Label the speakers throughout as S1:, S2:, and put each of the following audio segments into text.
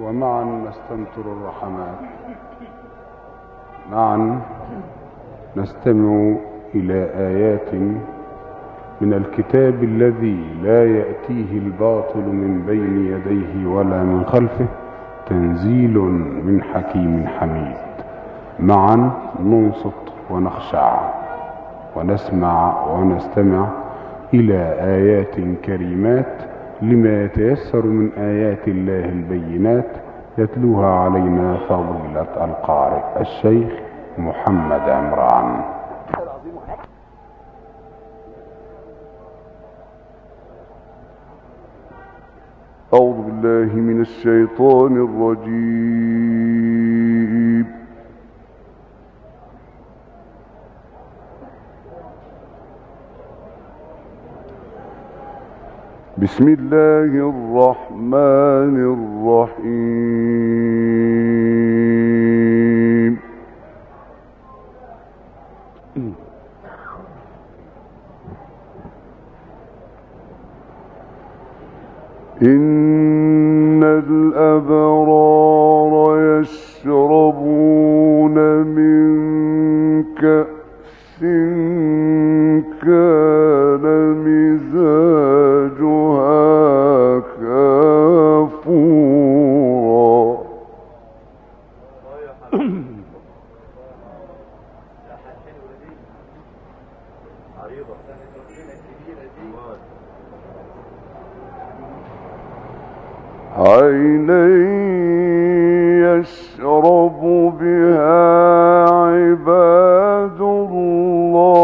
S1: ومعا نستمطر الرحمات. معا نستمع إلى آيات من الكتاب الذي لا يأتيه الباطل من بين يديه ولا من خلفه، تنزيل من حكيم حميد. معا ننصت ونخشع ونسمع ونستمع إلى آيات كريمات لما يتيسر من آيات الله البينات يتلوها علينا فضيلة القارئ الشيخ محمد عمران.
S2: أعوذ بالله من الشيطان الرجيم. بسم الله الرحمن الرحيم. إن الأبرار يشربون من كأس كان الله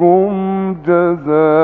S2: لكم جزاء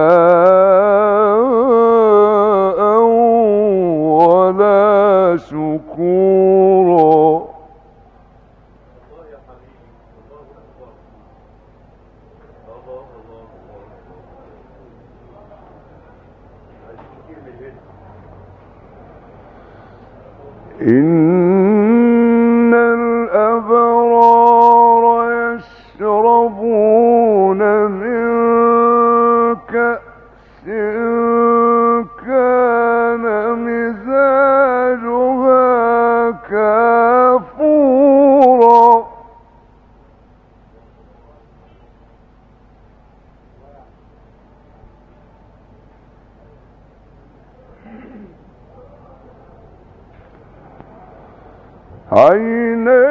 S2: عينا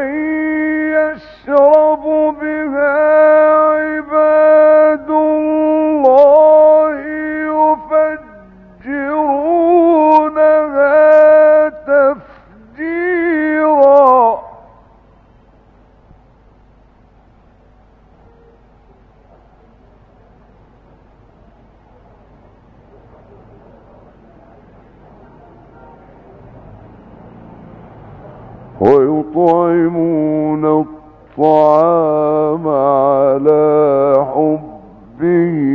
S2: يشرب ويطعمون الطعام على حبه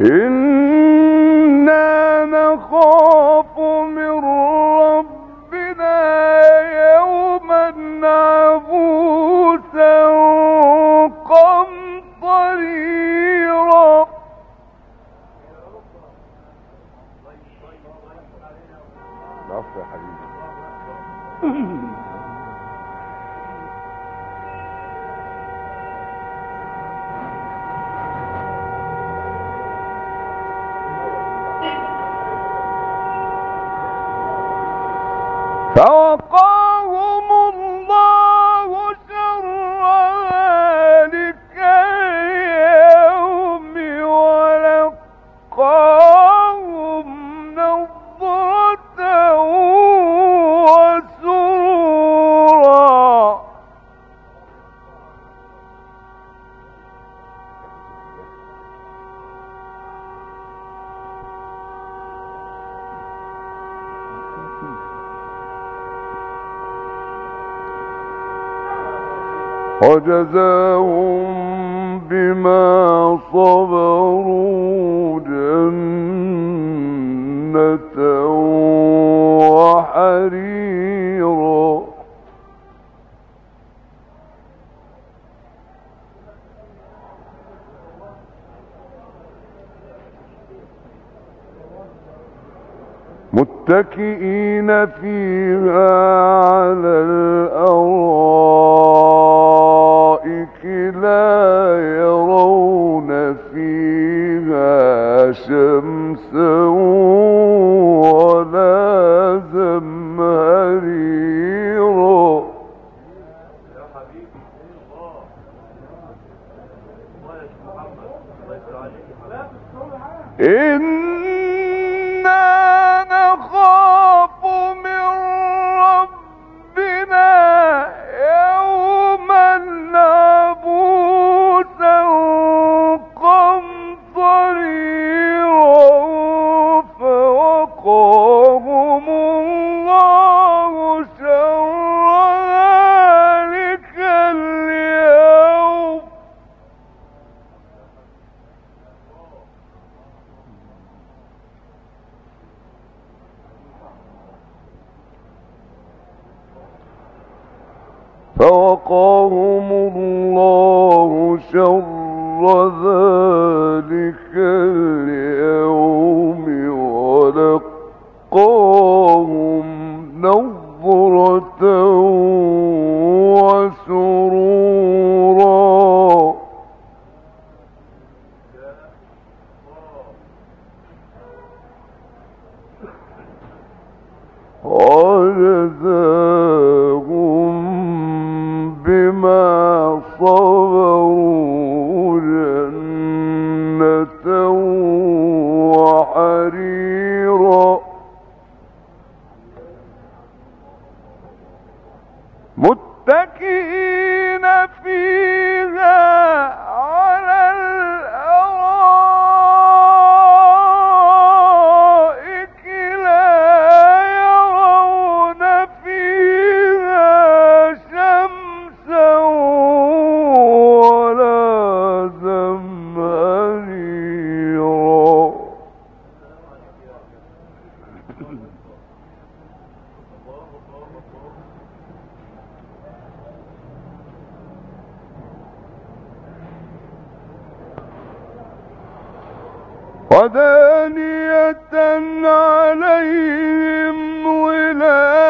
S2: إنا نخاف من ربنا يوما عبوسا قمطريرا العفو يا حبيبي ولقاهم نظرة وسرورا وجزاهم بما صبروا جنة وحريرا. متكئين فيها على الأرائك. لا يوم فوقاهم الله شر ذلك اليوم ولقاهم نظرة وسرورا. وجزاهم بما صبروا ودانية عليهم ظلالها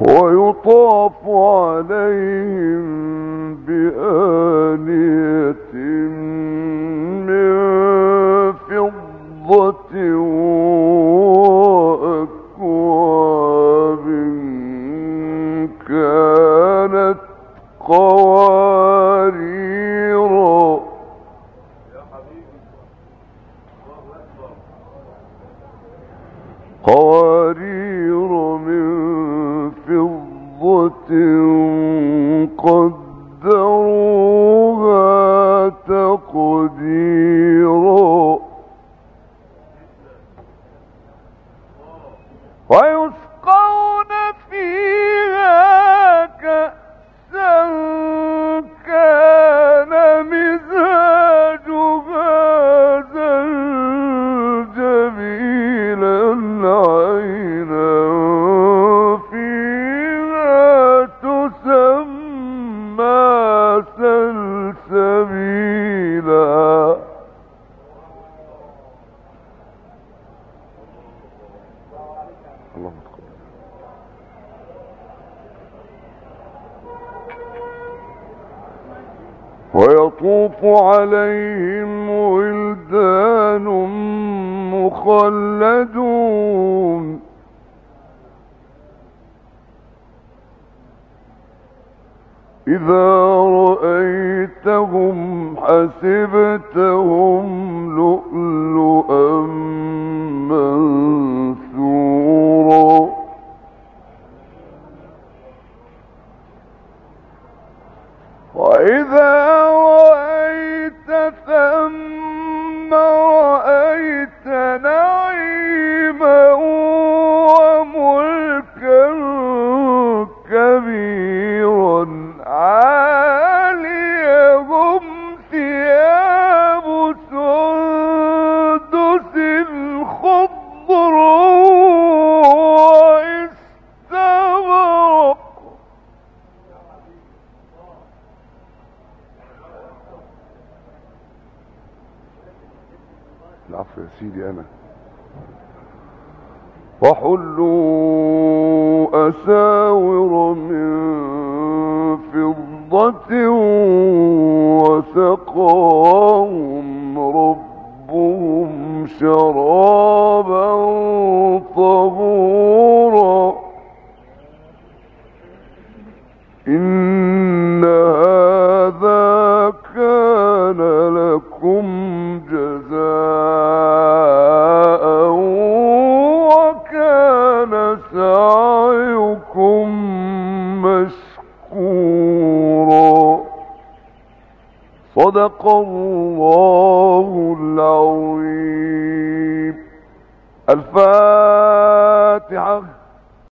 S2: ويطاف عليهم بآنية من فضة وأكواب كانت قوارير. قوارير. مخلدون إذا رأيتهم حسبتهم لؤلؤا منثورا العفو يا سيدي انا وحلوا أساور من فضة وسقاهم ربهم شرابا طهورا إن صدق الله